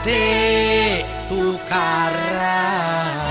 adik tukaran.